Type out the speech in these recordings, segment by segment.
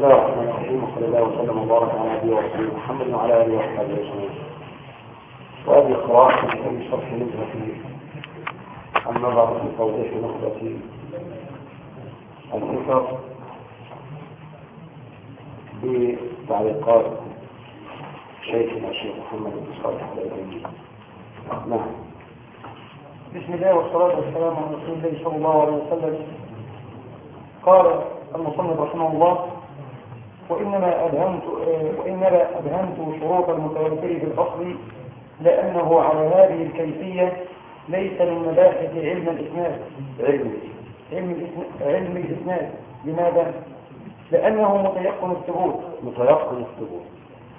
الله الرحمن الرحيم وصلى الله وسلم وبارك على نبينا ورسوله محمد وعلى آله وصحبه أجمعين. وهذه قراءة في شرح نزهة. النظر في توضيح نخبة الفكر بتعليقات شيخنا الشيخ محمد بن صالح العثيمين نعم. بسم الله والصلاة والسلام على رسول الله صلى الله عليه وسلم. قال المصنف رحمه الله وإنما أبهمت وإنما أبهمت شروط المتوفر بالأصل لأنه على هذه الكيفية ليس من مباحث علم الإسناد. علم. علم الإسناد, لماذا؟ لأنه متيقن الثبوت. متيقن الثبوت.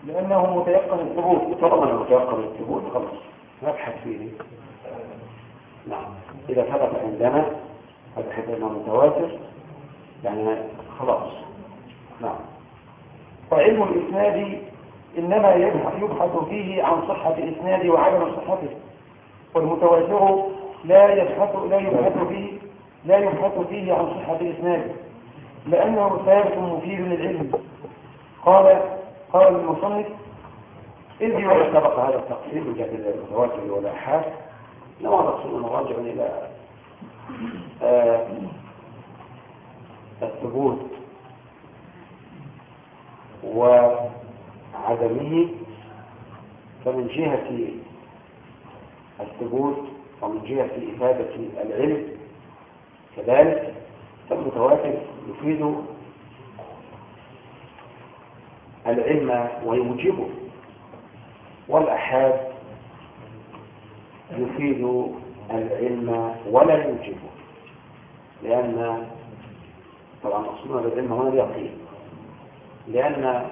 لأنه متيقن الثبوت. طالما متيقن الثبوت خلاص. نبحث فيه. نعم. إذا ثبت عندنا هذا أنه متواتر. يعني خلاص. نعم. وعلم الإسناد إنما يبحث فيه عن صحة الإسناد وعدم صحته. والمتواتر لا يبحث لا يبحث فيه لا يبحث فيه عن صحة الإسناد لأنه ثابت مفيد للعلم. قال قال المصنف إذ ولا سبق هذا التقسيم جهة المتواتر والآحاد لما تقسيم راجع إلى آه الثبوت. وعدمه فمن جهة الثبوت ومن جهة إفادة العلم كذلك فالمتواتر يفيد العلم ويوجبه والأحاد يفيد العلم ولا يوجبه لأن طبعا أصلنا بالعلم هنا اليقين. لأن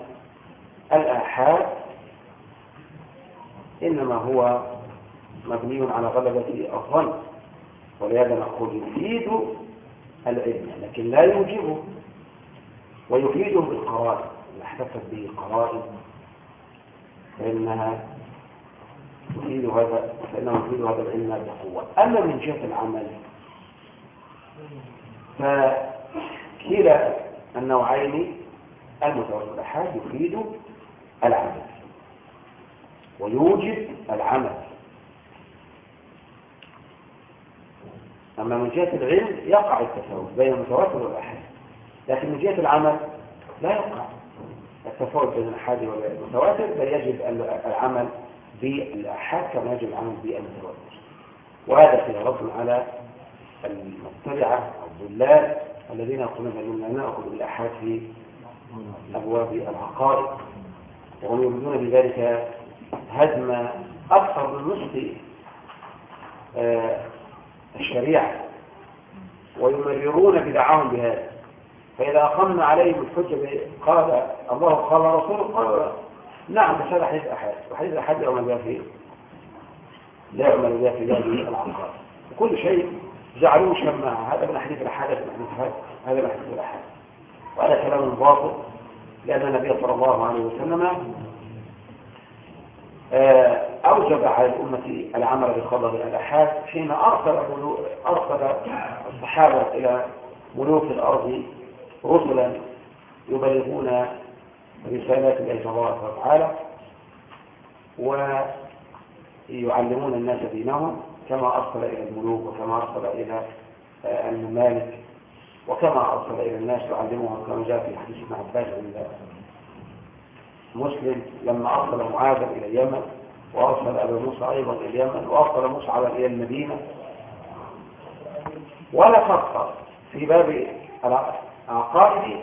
الآحاد إنما هو مبني على غلبة الظن ولهذا نقول يفيد العلم لكن لا يوجبه ويفيده بالقرائن. إذا احتفت به قرائن فإنها تفيد هذا فإنه يفيد هذا العلم بقوة. أما من جهة العمل فكلا النوعين المتوسط الأحاد يفيد العمل. ويوجب العمل. أما من جهة العلم يقع التفاوت بين المتواتر والأحاد لكن من جهة العمل لا يقع التفاوت بين الأحاد والمتواتر بل يجب العمل بالأحاد كما يجب العمل بالمتواتر. وهذا رد على المبتدعة الضلال الذين يقولون أننا نأخذ بالأحاد في أبواب العقائد. وهم يريدون بذلك هدم أكثر من نصف الشريعة ويمررون بدعاهم بهذا. فإذا أقمنا عليهم الحجة قال الله قال رسوله قال نعم بس هذا حديث أحد. وحديث أحد يعمل بها فيه لا يعمل بها في هذه العقائد. كل شيء جعلوه شماعة. هذا من أحاديث الأحاد هذا من أحاديث الأحاد وهذا كلام باطل لأن النبي صلى الله عليه وسلم أوجب على الأمة العمل بخبر الأحاد حين أرسل أرسل الصحابة إلى ملوك الأرض رسلا يبلغون رسالات الله تبارك وتعالى ويعلمون الناس دينهم كما أرسل إلى الملوك وكما أرسل إلى الممالك. وكما أرسل إلى الناس يعلمهم كما جاء في حديث ابن عباس عند مسلم لما أرسل معاذا إلى اليمن وأرسل أبا موسى أيضا إلى اليمن وأرسل مصعبا إلى المدينة. ولا فرق في باب العقائد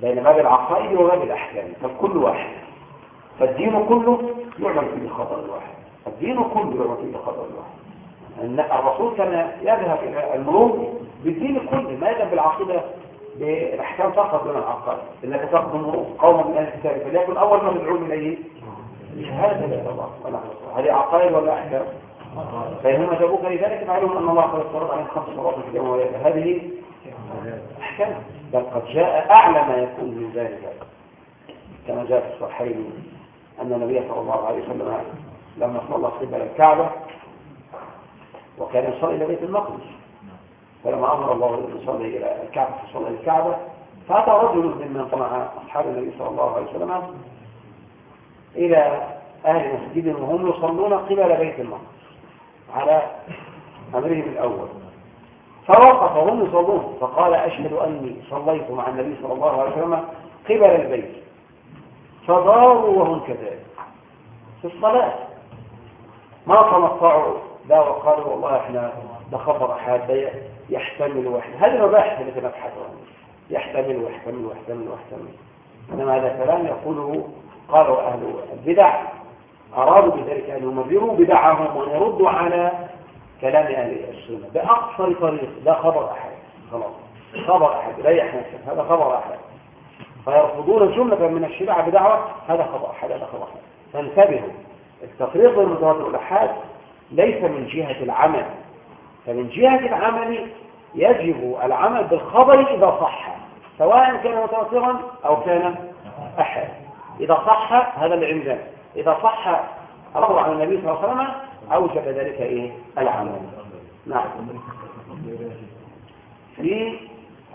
بين باب العقائد وباب الأحكام. فالكل واحد. فالدين كله يعمل فيه خبر الواحد الدين كله يعمل فيه خبر الواحد الرسول كان يذهب إلى الملوك بالدين كله ما يذهب بالعقيدة بالأحكام فقط من العقائد. إنك تقدم قوما من أهل الكتاب فليكن أول ما تدعون إليه شهادة لا إله الله هذه عقائد ولا أحكام؟ فإنما جابوك لذلك معلوم أن الله قد افترض عليهم خمس صلوات في اليوم والليلة هذه أحكام. بل قد جاء أعلى ما يكون من ذلك. كما جاء في الصحيحين أن النبي صلى الله عليه وسلم لما صلى قبل الكعبة وكان يصلي إلى بيت المقدس. فلما أمر الله أن يصلي إلى الكعبة فصلى الكعبة فأتى رجل ممن مع أصحاب النبي صلى الله عليه وسلم إلى أهل مسجد وهم يصلون قبل بيت المقدس على أمرهم الأول. فوقف وهم يصلون. فقال أشهد أني صليت مع النبي صلى الله عليه وسلم قبل البيت. فضاروا وهم كذلك في الصلاة. ما تنطعوا لا وقالوا والله إحنا ده خبر احد يحتمل واحد هذه المباحث التي نبحث عنها يحتمل ويحتمل ويحتمل ويحتمل. إنما هذا كلام يقوله قالوا أهل البدع. أرادوا بذلك أن يمرروا بدعهم وان يردوا على كلام أهل السنة. بأقصر طريق. ده خبر أحد. خلاص. خبر أحد. ريح نفسك هذا خبر أحد. فيرفضون جملة من الشريعة بدعوة. هذا خبر أحد. هذا خبر أحد. فانتبهوا. التفريق بين المتواتر والأحاد ليس من جهة العمل. فمن جهة العمل يجب العمل بالخبر إذا صح سواء كان متواترا أو كان أحد. إذا صح هذا العمدان. إذا صح الخبر عن النبي صلى الله عليه وسلم أوجب ذلك إيه؟ العمل. نعم. في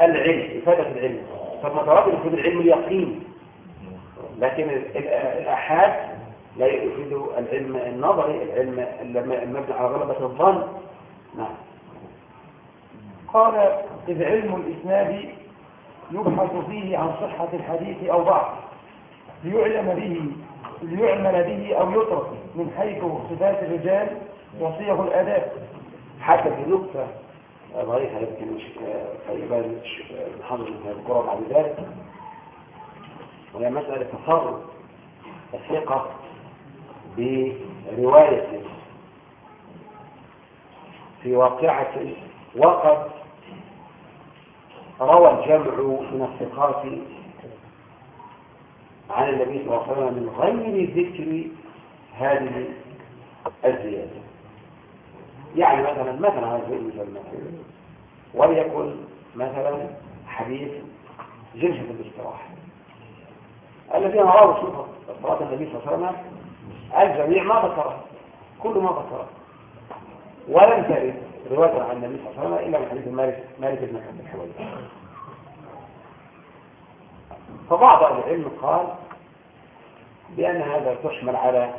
العلم إفادة العلم. فالمتواتر في العلم اليقين. لكن الأحاد لا يفيد العلم النظري العلم المبني على غلبة الظن. نعم. قال إذ علم الإسناد يبحث فيه عن صحة الحديث أو ضعف ليعلم به ليعمل به أو يترك من حيث صفات الرجال وصيغ الأداء حتى في نقطة ضعيفة يمكن محمد بن الكرة بعد ذلك. وهي مسألة تفرد الثقة برواية في واقعة وقد روى الجمع من الثقات عن النبي صلى الله عليه وسلم من غير ذكر هذه الزيادة. يعني مثلا مثلا على سبيل المثال وليكن مثلا حديث جلسة الاستراحة الذين رووا صلاة النبي صلى الله عليه وسلم الجميع ما ذكره. كل ما ذكره. ولم ترد رواية عن النبي صلى الله عليه وسلم إلا من حديث مالك مالك بن عبد الحويري فبعض أهل العلم قال بأن هذا تحمل على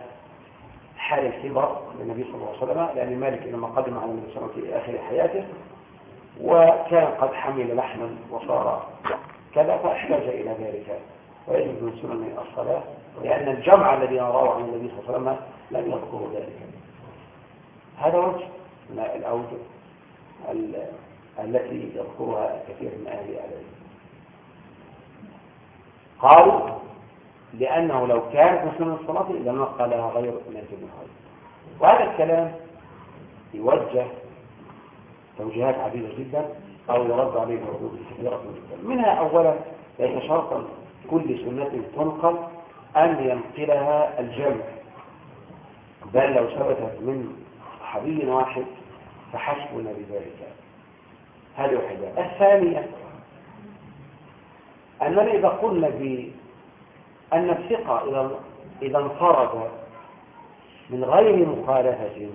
حال الكبر للنبي صلى الله عليه وسلم لأن مالك إنما قدم على النبي صلى الله عليه وسلم في آخر حياته وكان قد حمل لحما وصار كذا فأحتاج إلى ذلك. ويجب من سنن الصلاة لأن الجمع الذي نراه عن النبي صلى الله عليه وسلم لم يذكروا ذلك. هذا وجه من الأوجه التي يذكرها كثير من أهل العلم. قالوا لأنه لو كانت سنن الصلاة لما قالها غير من خالد. وهذا الكلام يوجه توجيهات عديدة جدا. أو يرد عليه ردود كثيرة جدا منها أولا ليس شرطا كل سنة تنقل أن ينقلها الجمع. بل لو ثبتت من صحابي واحد فحسبنا بذلك. هذه واحدة. الثانية أننا إذا قلنا بأن الثقة إذا انفرد من غير مخالفة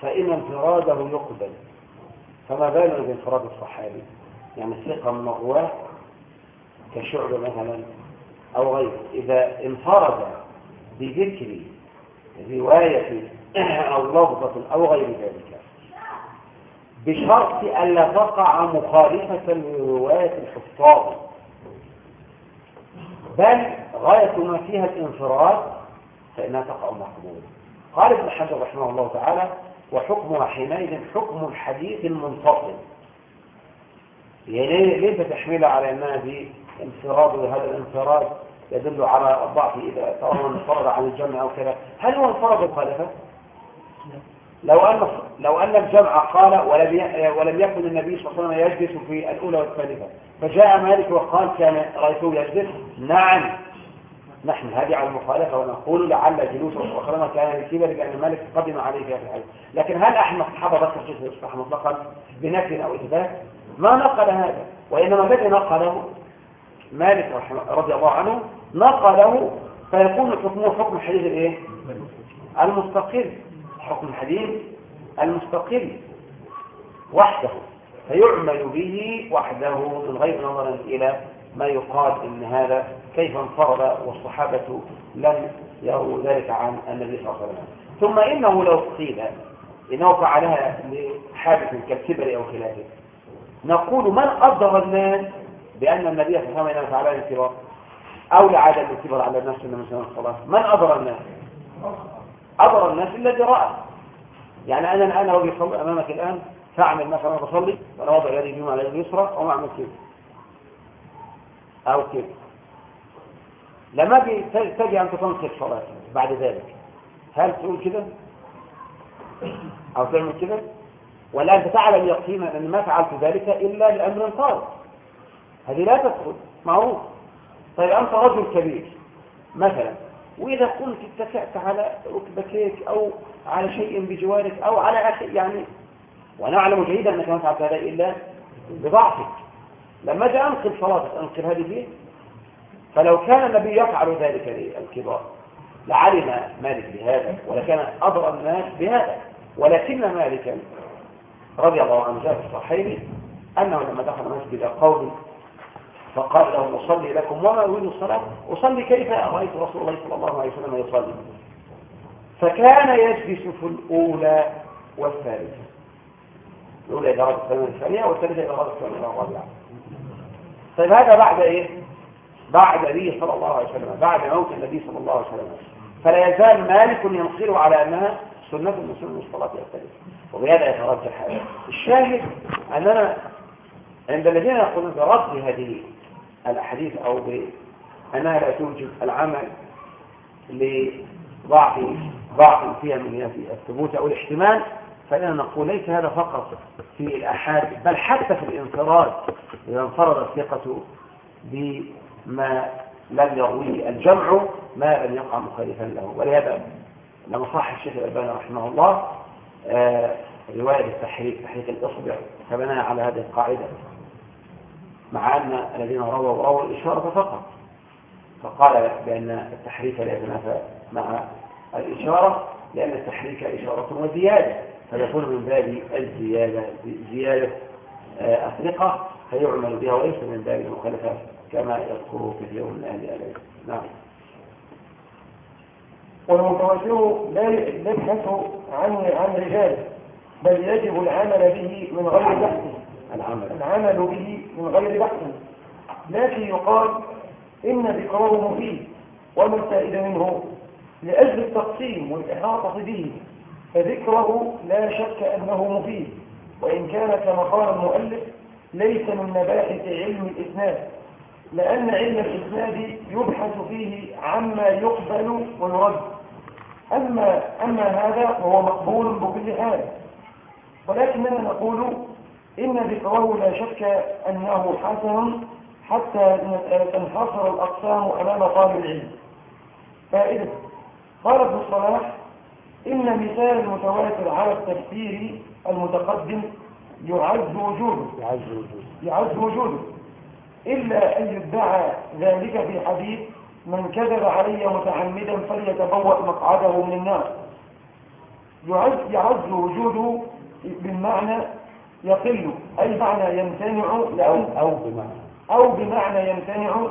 فإن انفراده يقبل. فما بالنا بانفراد الصحابي؟ يعني الثقة من الرواه كشعب مثلا أو غيره. إذا انفرد بذكر رواية أو لفظة أو غير ذلك بشرط ألا تقع مخالفة لرواية الحفاظ. بل غاية ما فيها الانفراد فإنها تقع مقبولة قال ابن حجر رحمه الله تعالى وحكمها حينئذ حكم الحديث المنفصل يعني ليس تحميلها على أنها دي انفراد وهذا الانفراد يدل على الضعف إذا ترى انفرد عن الجمع أو كذا. هل هو انفرد مخالفة؟ لو أن لو أن الجمع قال ولم ولم يكن النبي صلى الله عليه وسلم يجلس في الأولى والثالثة فجاء مالك وقال كان رأيته يجلس. نعم. نحن هذه على المخالفة ونقول لعل جلوسه عليه كان للكبر لأن مالك قدم عليه في هذا الحديث. لكن هل أحمد الصحابة بس يصبح مطلقا بنفي أو إثبات؟ ما نقل هذا. وإنما الذي نقله مالك رضي الله عنه نقله فيكون حكمه حكم الحديث الإيه؟ المستقل حكم الحديث المستقل وحده فيعمل به وحده من غير نظر إلى ما يقال إن هذا كيف انفرد والصحابة لم يروا ذلك عن النبي صلى الله عليه وسلم. ثم إنه لو قيل إنه فعلها لحادث كالكبر أو خلافه نقول من أضر الناس بأن النبي صلى الله عليه وسلم فعلها الكبر أو لعدم الكبر على الناس من الصلاة من أضر الناس؟ أضر الناس الذي رأى يعني أنا الآن لو بيصلي أمامك الآن فأعمل مثلا بصلي وأنا وضع يدي اليمنى على اليسرى أو أعمل كده أو كده لما تجي أن تنصف صلاتك بعد ذلك هل تقول كده أو تعمل كده ولا أنت تعلم يقينا أن ما فعلت ذلك إلا لأمر طارئ هذه لا تدخل معروف. طيب أنت رجل كبير مثلا. وإذا كنت اتكأت على ركبتيك أو على شيء بجوارك أو على أخي يعني وأنا أعلم جيدا أنك ما فعلت هذا إلا بضعفك. لما جاء أنقل صلاتك أنقل هذه فلو كان النبي يفعل ذلك للكبار لعلم مالك بهذا ولكان أضر الناس بهذا. ولكن مالكا رضي الله عنه جاء في الصحيح أنه لما دخل مسجد قوم فقال لهم أصلي لكم وما أريد الصلاة أصلي كيف رأيت رسول الله صلى الله عليه وسلم يصلي؟ فكان يجلس في الأولى والثالثة. الأولى إذا أراد الثانية الثانية والثالثة إذا أراد الثانية الرابعة طيب هذا بعد إيه؟ بعد النبي صلى الله عليه وسلم بعد موت النبي صلى الله عليه وسلم. فلا يزال مالك ينصر على أنها سنة من سنن الصلاة الثالثة وبهذا يترجح الشاهد أننا عند الذين يقولون برد هذه الأحاديث أو بأنها لا توجد العمل لضعف ضعف فيها من الثبوت أو الاحتمال فإننا نقول ليس هذا فقط في الأحاد بل حتى في الانفراد إذا انفرد الثقة بما لم يرويه الجمع ما لم يقع مخالفا له. ولهذا لما صح الشيخ الألباني رحمه الله آه رواية التحريك تحريك الإصبع فبنى على هذه القاعدة. مع أن الذين رووا رووا الإشارة فقط فقال بأن التحريك لا يتنافى مع الإشارة لأن التحريك إشارة وزيادة. فيكون من باب الزيادة زيادة آه، الثقة فيعمل بها وليس من باب المخالفة كما يذكره كثير من أهل العلم نعم. والمتواتر لا يبحث عن عن رجال بل يجب العمل به من غير بحث. العمل. به من غير بحث. لكن يقال إن ذكره مفيد وما الفائد منه لأجل التقسيم والإحاطة به فذكره لا شك أنه مفيد. وإن كان كما قال المؤلف ليس من مباحث علم الإسناد لأن علم الإسناد يبحث فيه عما يقبل ويرد. أما, أما هذا فهو مقبول بكل حال. ولكننا نقول إن ذكره لا شك أنه حسن حتى تنحصر الأقسام أمام طالب العلم. فائدة قال ابن الصلاح إن مثال المتواتر على التفسير المتقدم يعز وجوده. يعز وجوده. يعز وجوده. إلا أن يدعى ذلك في حديث من كذب علي متعمدا فليتبوأ مقعده من النار. يعز, يعز وجوده بالمعنى يقل أي معنى يمتنع أو, أو بمعنى. أو بمعنى يمتنع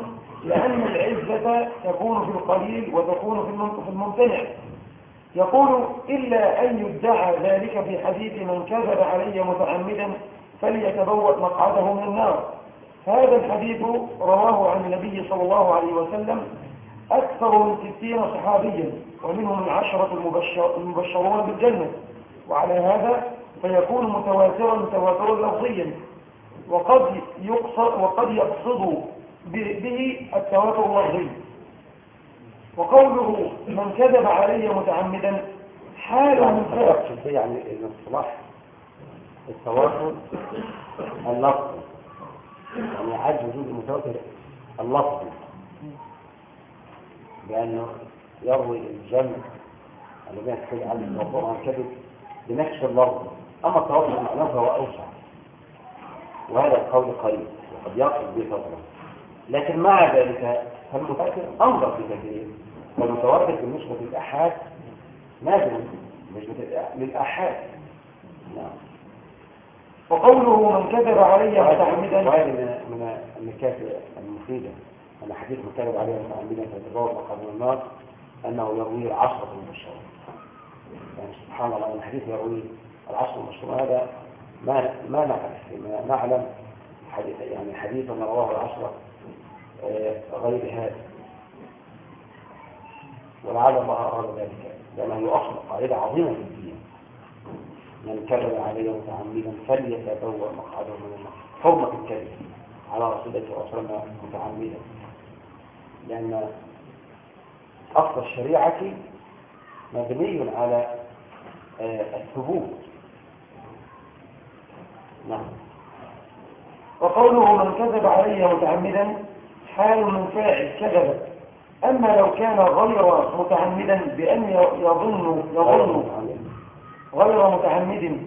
لأن العزة تكون في القليل وتكون في الممتنع. يقول إلا أن يدعى ذلك في حديث من كذب علي متعمدا فليتبوأ مقعده من النار. هذا الحديث رواه عن النبي صلى الله عليه وسلم أكثر من ستين صحابيا ومنهم العشرة المبشرون بالجنة. وعلى هذا فيكون متواترا تواترا لفظيا. وقد يقصد وقد يقصد به التواتر اللفظي. وقوله من كذب علي متعمدا حال من فرق يعني الاصطلاح التواتر اللفظ يعني عاد وجود المتواتر اللفظي. بأنه يروي الجمع يحتاج على التواتر عن كذب بنفس اللفظ. أما التواتر معناه فهو أوسع. وهذا القول قريب وقد يقصد به فترة لكن مع ذلك فالمتواتر أنظر بكثير والمتواتر بالنسبة للأحاد نازل بالنسبة للأحاد. نعم. وقوله من كذب علي متعمدا. وهذه من من النكات المفيدة. أن حديث من كذب عليه متعمدا فتتبوأ مقام النار أنه يروي العشرة المشهور يعني سبحان الله الحديث يروي العشرة المشهور هذا ما ما نعرف ما نعلم حديث يعني حديث ما رواه العشرة آه، غير هذا. ولعل الله أراد ذلك لأنه أصل قاعدة عظيمة في الدين. من كذب علي متعمدا فليتبوأ مقعده من النار. حرمة الكذب على رسول الله صلى الله عليه وسلم متعمدا. لأن أصل الشريعة مبني على آه، الثبوت. نعم. وقوله من كذب علي متعمدا حال من فاعل كذب. أما لو كان غير متعمدا بأن يظن يظن غير متعمد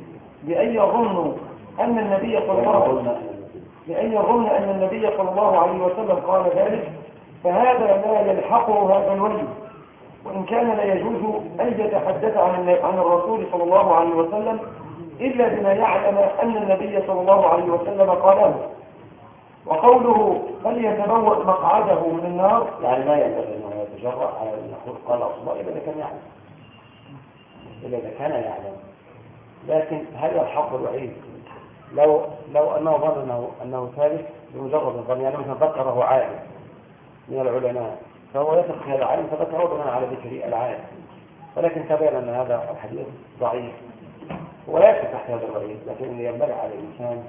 بأن يظن أن النبي صلى الله عليه وسلم بأن يظن أن النبي صلى الله عليه وسلم قال ذلك فهذا لا يلحقه هذا الولي وإن كان لا يجوز أن يتحدث عن عن الرسول صلى الله عليه وسلم إلا بما يعلم أن النبي صلى الله عليه وسلم قاله وقوله فليتبوأ مقعده من النار يعني لا يتجرأ على أن يقول قال أصبع إلا إذا كان يعلم. إلا إذا كان يعلم. لكن هل يلحق الوعيد؟ لو لو أنه ظن أنه, أنه ثالث بمجرد الظن يعني مثلا ذكره عالم من العلماء. فهو يثق في هذا العالم فذكره بناء على ذكر العالم. ولكن تبين أن هذا الحديث ضعيف. تحت هذا الوعيد لكن ينبغي على الإنسان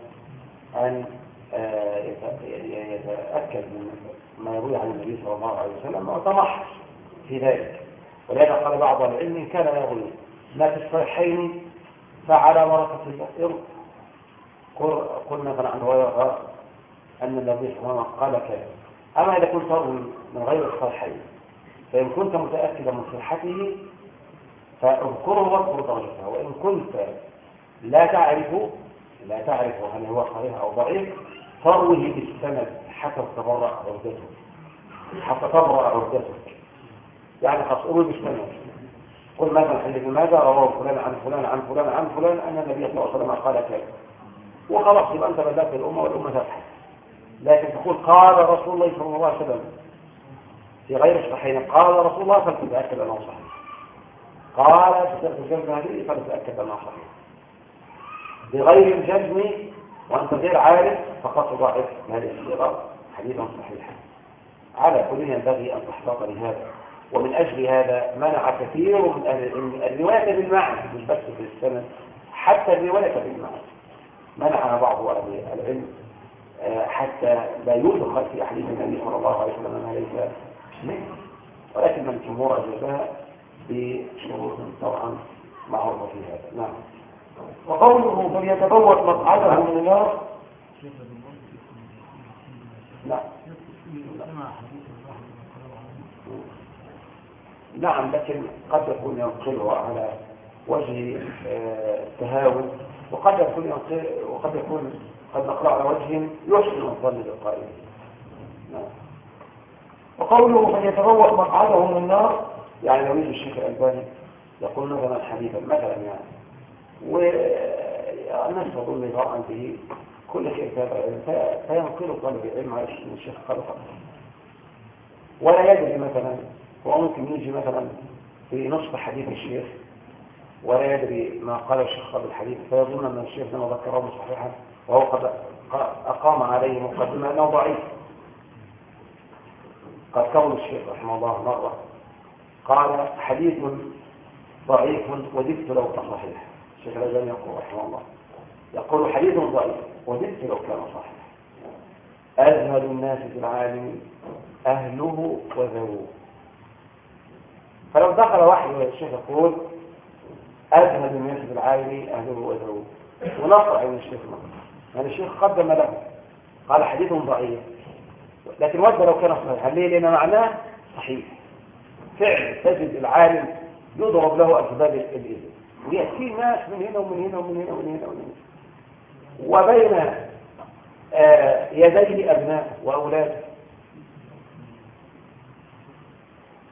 أن آه، يتأكد من ما يروي عن النبي صلى الله عليه وسلم وطمح في ذلك. ولهذا قال بعض العلم كان يروي ما في الصحيحين فعلى ورقة الإر قل مثلا عن هريرة أن النبي صلى الله عليه وسلم قال كذا أما إذا كنت تروي من غير الصحيحين فإن كنت متأكدا من صحته فاذكره واذكر درجته وإن كنت لا تعرف لا تعرف هل هو صحيح أو ضعيف. فروه بالسند حتى تبرأ عودته. حتى تبرأ عودته. يعني أروي بالسند. قل مثلا حديث ماذا؟ رواه فلان عن فلان عن فلان عن فلان أن النبي صلى الله عليه وسلم قال كذا. وخلاص يبقى أنت بلغت الأمة والأمة تبحث لكن تقول قال رسول الله صلى الله عليه وسلم في غير الصحيحين قال رسول الله فلتتأكد أنه صحيح. قال فلتتأكد أنه صحيح. بغير الجزم وأنت غير عارف فقط ضعف هذه الصيغة حديثا صحيحا على كل ينبغي أن تحتاط لهذا. ومن أجل هذا منع كثير من أهل العلم الرواية بالمعنى مش بس في السند حتى الرواية بالمعنى. منعها بعض أهل العلم آه، حتى لا يدخل في أحاديث النبي صلى الله عليه وسلم ما ليس منه. ولكن الجمهور أجابها بشروط طبعا معروفة في هذا. نعم. وقوله فليتبوت مقعده من النار. لا. نعم لكن قد يكون ينقله على وجه آه، التهاون وقد يكون وقد يكون قد نقله على وجه يحسن الظن بالقائل. نعم. وقوله فليتبوأ مقعده من النار يعني لو يجي الشيخ الألباني يقول مثلا حديثا مثلا يعني. تظن إضاء به. كل شيء تابع فينقل طالب العلم على الشيخ قال ولا يدري مثلا هو ممكن يجي مثلا في نصف حديث الشيخ ولا يدري ما قال الشيخ قبل الحديث. فيظن أن الشيخ لما ذكره صحيحا وهو قد أقام عليه مقدمة أنه ضعيف. قد كون الشيخ رحمه الله مرة قال حديث ضعيف وددت لو صحيح. الشيخ الألباني يقول رحمه الله. يقول حديث ضعيف وددت لو كان صحيح. أجهل الناس في العالم أهله وذروه فلو دخل واحد من الشيخ يقول أجهل الناس في العالم أهله وذروه ونصر عن الشيخ نصر يعني الشيخ قدم له. قال حديث ضعيف. لكن ود لو كان صحيحا. ليه؟ لأن معناه صحيح. فعل تجد العالم يضرب له أسباب الإذن. ويأتي ناس من هنا ومن هنا ومن هنا ومن هنا ومن هنا. وبين آه يديه أبناء وأولاد.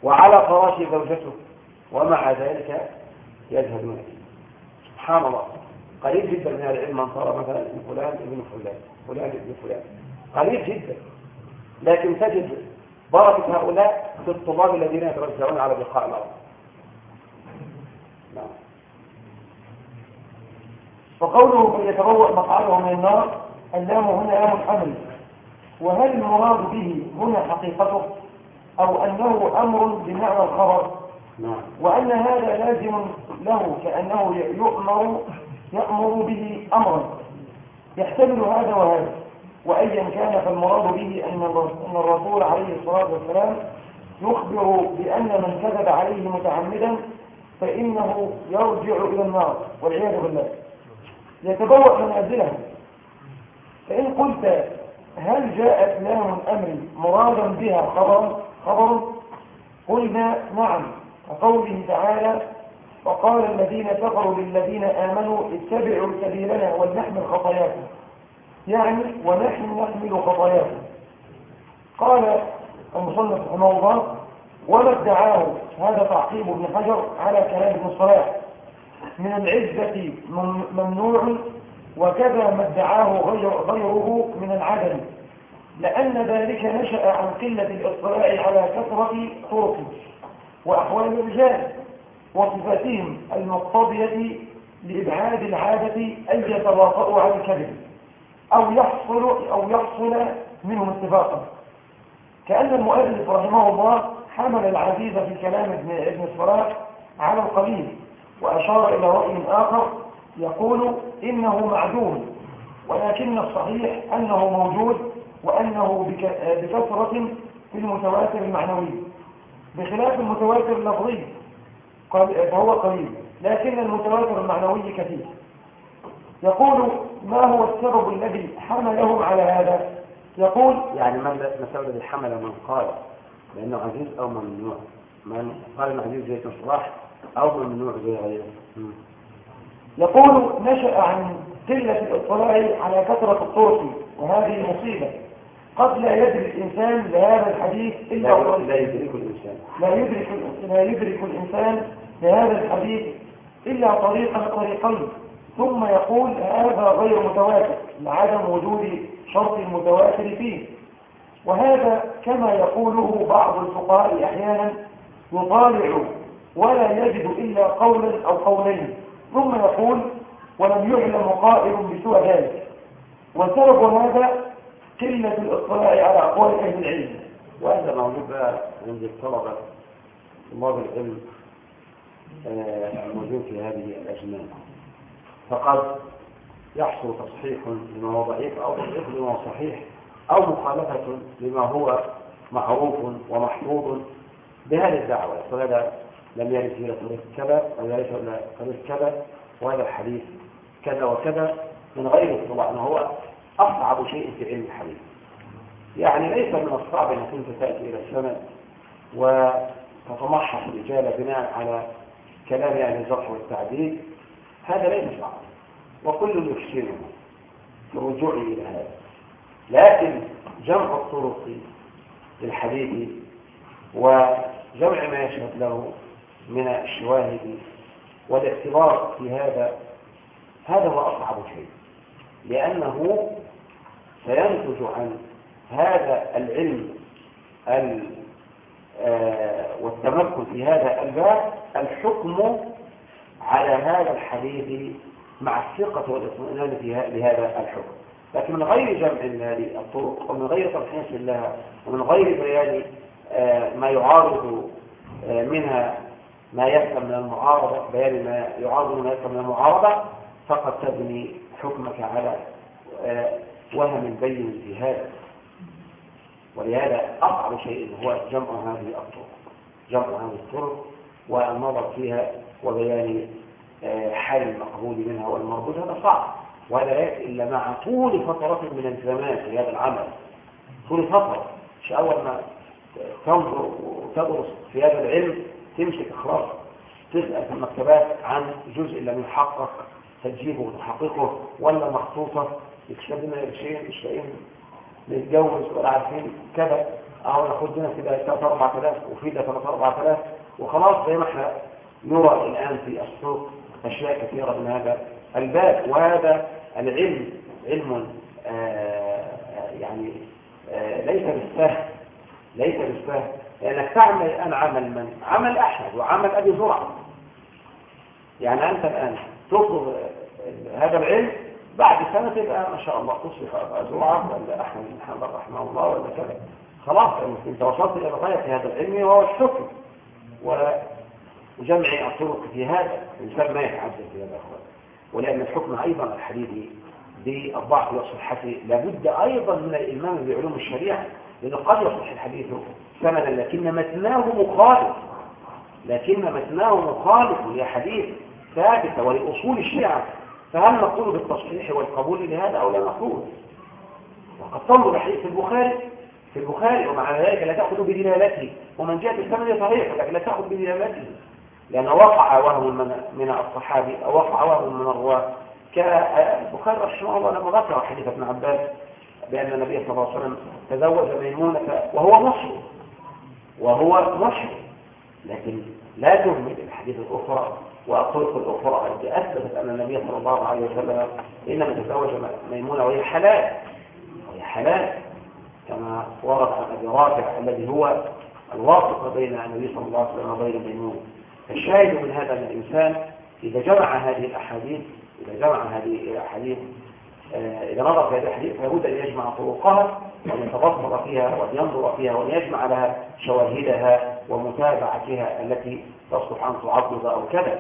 وعلى فراش زوجته ومع ذلك يذهبون سبحان الله. قليل جدا من العلم من صار مثلا ابن فلان ابن فلان فلان ابن فلان. قليل جدا. لكن تجد بركة هؤلاء في الطلاب الذين يترجعون على بقاء الأرض. نعم. وقوله فليتبوأ مقعده من النار اللام هنا لام الحمل. وهل المراد به هنا حقيقته؟ أو أنه أمر بمعنى الخبر؟ نعم. وأن هذا لازم له كأنه يؤمر يأمر به أمرا. يحتمل هذا وهذا. وأيا كان فالمراد به أن أن الرسول عليه الصلاة والسلام يخبر بأن من كذب عليه متعمدا فإنه يرجع إلى النار والعياذ بالله. يتبوأ منازله فإن قلت هل جاءت لام الأمر مرادا بها خبر خبر؟ قلنا نعم كقوله تعالى وقال الذين كفروا للذين آمنوا اتبعوا سبيلنا ولنحمل خطاياكم. يعني ونحن نحمل خطاياكم. قال المصنف رحمه الله وما ادعاه هذا تعقيب ابن حجر على كلام ابن الصلاح. من العزة ممنوع وكذا ما ادعاه غيره من العدم لأن ذلك نشأ عن قلة الاطلاع على كثرة طرق وأحوال الرجال وصفاتهم المقتضية لإبعاد العادة أن يتواطؤوا على الكذب أو يحصل أو يحصل منهم اتفاقا. كأن المؤلف رحمه الله حمل العزيز في كلام ابن ابن على القليل. وأشار إلى رأي آخر يقول إنه معدوم ولكن الصحيح أنه موجود وأنه بكثرة في المتواتر المعنوي. بخلاف المتواتر اللفظي فهو قليل لكن المتواتر المعنوي كثير. يقول ما هو السبب الذي حملهم على هذا؟ يقول يعني ما السبب الذي حمل من قال لأنه عزيز أو ممنوع؟ من قال عزيز زي صلاح أو ممنوع غيره يقول نشأ عن قلة الاطلاع على كثرة الطرق وهذه مصيبة. قد لا يدري الإنسان لهذا الحديث إلا لا يدرك الإنسان. لا يدرك لا يدرك الإنسان لهذا الحديث إلا طريقا طريقين ثم يقول هذا غير متواتر لعدم وجود شرط المتواتر فيه. وهذا كما يقوله بعض الفقهاء أحيانا يطالع ولا يجد إلا قولا أو قولين. ثم يقول ولم يعلم قائل بسوى ذلك. وسبب هذا قلة الاطلاع على أقوال أهل العلم. وهذا موجود بقى عند الطلبة طلاب العلم آه، الموجود في هذه الأزمان فقد يحصل تصحيح لما هو ضعيف أو تصحيح لما هو صحيح أو مخالفة لما هو معروف ومحفوظ بهذه الدعوة. فهذا لم يرد إلى طريق كذا أو يرد إلى طريق كذا وهذا الحديث كذا وكذا من غير اطلاع هو أصعب شيء في علم الحديث. يعني ليس من الصعب أنك أنت تأتي إلى السند وتتمحص الإجابة بناء على كلام يعني الجرح والتعديل. هذا ليس صعب وكل يحسنه في الرجوع إلى هذا. لكن جمع الطرق للحديث وجمع ما يشهد له من الشواهد والاعتبار في هذا هذا هو أصعب شيء لأنه سينتج عن هذا العلم آه، والتمكن في هذا الباب الحكم على هذا الحديث مع الثقة والاطمئنان لهذا الحكم. لكن من غير جمع هذه الطرق ومن غير تلخيص لها ومن غير بيان آه، ما يعارض آه، منها ما يفهم من المعارضة بيان ما يعارض ما يفهم من المعارضة فقد تبني حكمك على وهم بين في هذا ولهذا أصعب شيء هو جمع هذه الطرق. جمع هذه الطرق والنظر فيها وبيان آه، حال المقبول منها والمردود هذا صعب. وهذا يأتي إلا مع طول فترة من الزمان في هذا العمل. طول فترة. مش أول ما تنظر وتدرس في هذا العلم تمشي خلاص تسأل في المكتبات عن جزء لم يحقق تجيبه وتحققه ولا مخطوطة يكشف لنا قرشين مش لاقيين نتجوز ولا عارفين كذا أهو ناخد لنا كده 3 4000 وفي ده 3 4000 وخلاص زي ما إحنا نرى الآن في السوق أشياء كثيرة من هذا الباب. وهذا العلم علم آه، يعني آه، ليس بالسهل. ليس بالسهل لأنك تعمل الآن عمل من؟ عمل أحمد وعمل أبي زرعة يعني أنت الآن تطلب هذا العلم بعد سنة تبقى ما شاء الله تصبح أبا زرعة ولا أحمد بن حنبل رحمه الله ولا كذا. خلاص أنت وصلت إلى غاية هذا العلم وهو الحكم وجمع الطرق في هذا الإنسان ما يتعدى في هذا أخوان ولأن الحكم أيضا الحديثي بالضعف والصحة لابد أيضا من الإلمام بعلوم الشريعة. لأنه قد يصح الحديث سندا لكن متناه مخالف. لكن متناه مخالف لحديث ثابتة ولأصول الشريعة. فهل نقول بالتصحيح والقبول لهذا أو لا نقول؟ وقد تنظر حديث البخاري. في البخاري ومع ذلك لا تأخذ بدلالته. ومن جاء بالثمن صحيح لكن لا تأخذ بدلالته. لأن وقع وهم من, الصحابي أو وقع وهم من الرواة. كالبخاري رحمه الله لما ذكر حديث ابن عباس بأن النبي صلى الله عليه وسلم تزوج ميمونة وهو مسلم وهو مسلم لكن لا تهمل الحديث الأخرى والطرق الأخرى التي أثبتت أن النبي صلى الله عليه وسلم إنما تزوج ميمونة وهي حلال. وهي حلال. كما ورد عن أبي رافع الذي هو الواسطة بين النبي صلى الله عليه وسلم وبين ميمونة الشاهد من هذا الإنسان إذا جمع هذه الأحاديث إذا جمع هذه الأحاديث إذا نظر في هذه الأحاديث لابد أن يجمع طرقها وأن يتبصر فيها وأن ينظر فيها وأن يجمع لها شواهدها ومتابعتها التي تصلح أن تعضد أو كذا.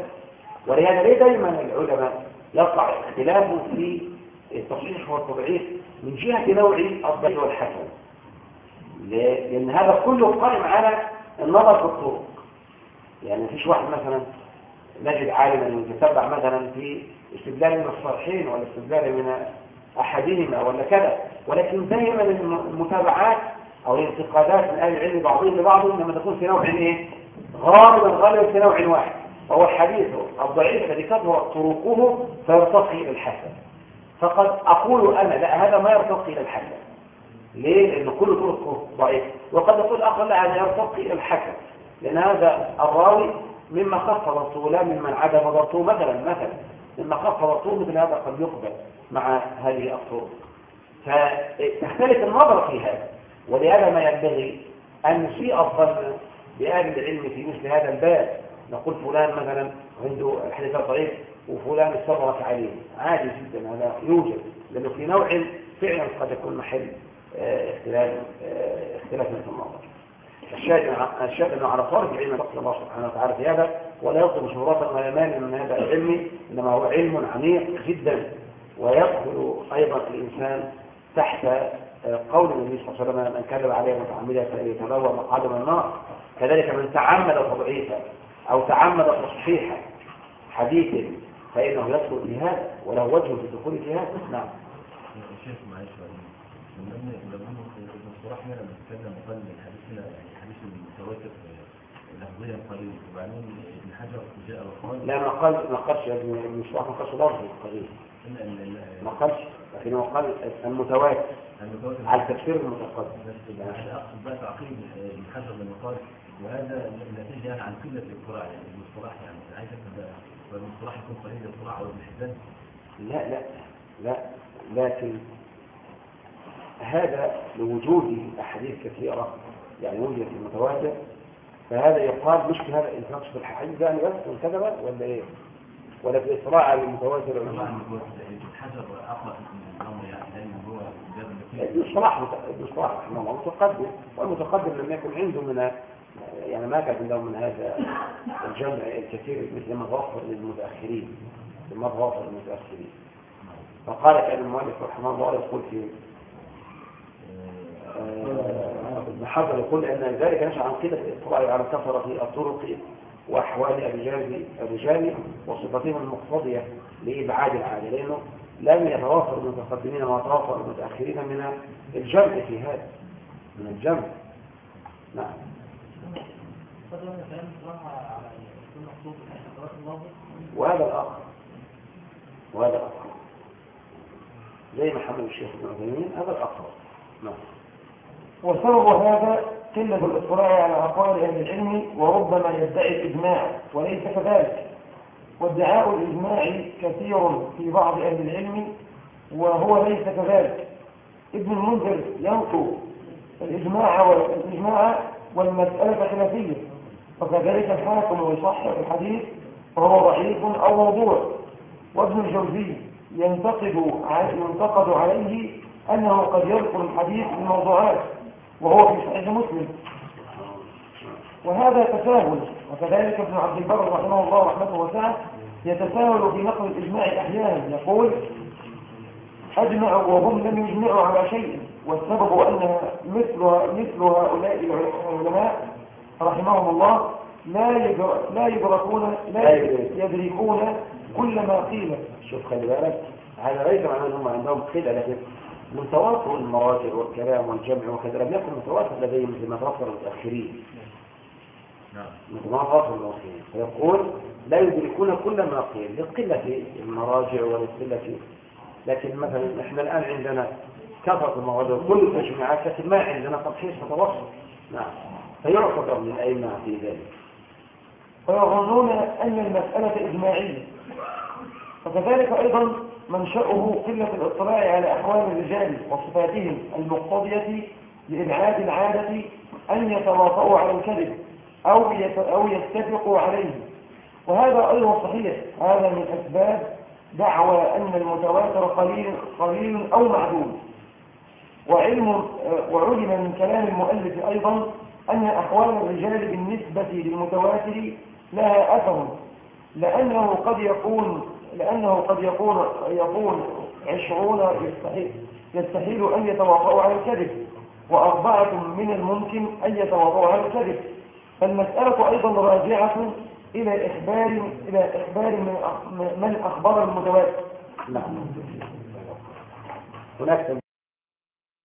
ولهذا ليه دائما العلماء يقع اختلاف في التصحيح والتضعيف من جهة نوع الضيف والحسن. لأن هذا كله قائم على النظر في الطرق. يعني مفيش واحد مثلا نجد عالما يتتبع مثلا في استدلال من الصالحين ولا استدلال من أحدهما ولا كذا. ولكن دائما المتابعات أو الانتقادات من أهل العلم بعضهم لبعض لما تكون في نوع إيه؟ غالبا غالبا في نوع واحد. وهو الحديث الضعيف الذي كثر طرقه فيرتقي إلى الحسن. فقد أقول أنا لا هذا ما يرتقي إلى الحسن. ليه؟ لأن كل طرقه ضعيف. وقد يقول آخر لا هذا يرتقي إلى الحسن. لأن هذا الراوي مما خف ضبطه لا ممن عدم ضبطه مثلا مثلا. مما خف ضبطه مثل هذا قد يقبل مع هذه الطرق فتختلف النظر في هذا. ولهذا ما ينبغي أن نسيء الظن بأهل العلم في مثل هذا الباب. نقول فلان مثلا عنده الحديث ضعيف وفلان استدرك عليه. عادي جدا هذا يوجد. لأنه في نوع فعلا قد يكون محل آه، اختلاف آه، اختلاف في النظر. الشاهد أنه على فرض علم تقصد الله سبحانه وتعالى في هذا ولا يطلب شهرات مال من هذا العلم إنما هو علم عميق جدا. ويدخل أيضا الإنسان تحت آه، قول النبي صلى الله عليه وسلم من كذب عليه متعمدا فليتبوأ مقعده من النار. كذلك من تعمد تضعيفا أو تعمد تصحيحا حديث فإنه يدخل في هذا وله وجه في الدخول في هذا. نعم. لما هنا قال الحديث هنا يعني حديث المتواتر لفظيا قليل وبعدين ابن حجر جاء وقال لا ما قال ما قالش ابن الصراحة ما قالش لفظي قليل ما قالش لكن هو قال المتواتر. على التفسير المتقدم. يعني أقصد بقى تعقيب ابن حجر لما قال وهذا نتيجة يعني عن قلة الاطلاع يعني المصطلح يعني عايز ابدا والمصطلح يكون قليل الاطلاع أو ابن حزام لا لا لا لكن هذا لوجود أحاديث كثيرة يعني وجدت المتواتر فهذا يقال مش في هذا الانسان في الحديث ده يعني بس كذب ولا إيه؟ ولا في اطلاع على المتواتر يعني ابن الصلاح ابن الصلاح رحمه الله متقدم والمتقدم لم يكن عنده من يعني ما كان عنده من هذا الجمع الكثير مثل ما غفر للمتأخرين ما غفر للمتأخرين. فقال كان المؤلف رحمه الله يقول في حجر يقول إن ذلك نشأ عن قلة الاطلاع على كثره الطرق وأحوال الرجال الرجال وصفتهم المقتضية لإبعاد العادة لأنه لم يتوافر المتقدمين ويتوافر المتأخرين من الجمع في هذا من الجمع. نعم. وهذا الآخر وهذا الآخر زي ما حمل الشيخ ابن عثيمين هذا الآخر نعم. وسبب هذا قلة الاطلاع على أقوال أهل العلم وربما يدعي الإجماع وليس كذلك. وادعاء الإجماع كثير في بعض أهل العلم وهو ليس كذلك. ابن المنذر ينقل الإجماع والإجماع والمسألة خلافية وكذلك الحاكم ويصحح الحديث وهو ضعيف أو موضوع. وابن الجوزي ينتقد ينتقد عليه أنه قد يذكر الحديث بالموضوعات وهو في صحيح مسلم. وهذا تساهل وكذلك ابن عبد البر رحمه الله رحمه واسعه يتساهل في نقل الإجماع أحيانا. يقول أجمعوا وهم لم يجمعوا على شيء والسبب أن مثل مثل هؤلاء العلماء رحمهم الله لا لا يدركون لا لا يدرك. يدركون كل ما قيل. شوف خلي بالك هذا ليس معناه إنهم عندهم قله لكن من تواتر المراجع والكلام والجمع وكذا لم يكن متواتر لديهم مثل ما تواتر المتأخرين. نعم. مثل ما تواتر المتأخرين. فيقول لا يدركون كل ما قيل لقلة المراجع ولقلة لكن مثلا إحنا الآن عندنا كثرة المراجع كل التجميعات لكن ما عندنا تلخيص متوسط نعم. فيعتبر من الائمه في ذلك. ويظنون أن المسألة إجماعية. وكذلك أيضا منشأه قلة الاطلاع على أحوال الرجال وصفاتهم المقتضية لإبعاد العادة أن يتواطؤوا على الكذب أو أو يتفقوا عليه. وهذا أيضا صحيح. هذا من أسباب دعوى أن المتواتر قليل قليل أو معدوم وعلم وعلم من كلام المؤلف أيضا أن أحوال الرجال بالنسبة للمتواتر لها أثر لأنه قد يكون لأنه قد يكون يكون عشرون يستحيل, يستحيل أن يتواطؤوا على الكذب وأربعة من الممكن أن يتواطؤوا على الكذب. فالمسألة أيضا راجعة إلى إخبار إلى إخبار من أخ- من أخبر المتواتر. نعم. هناك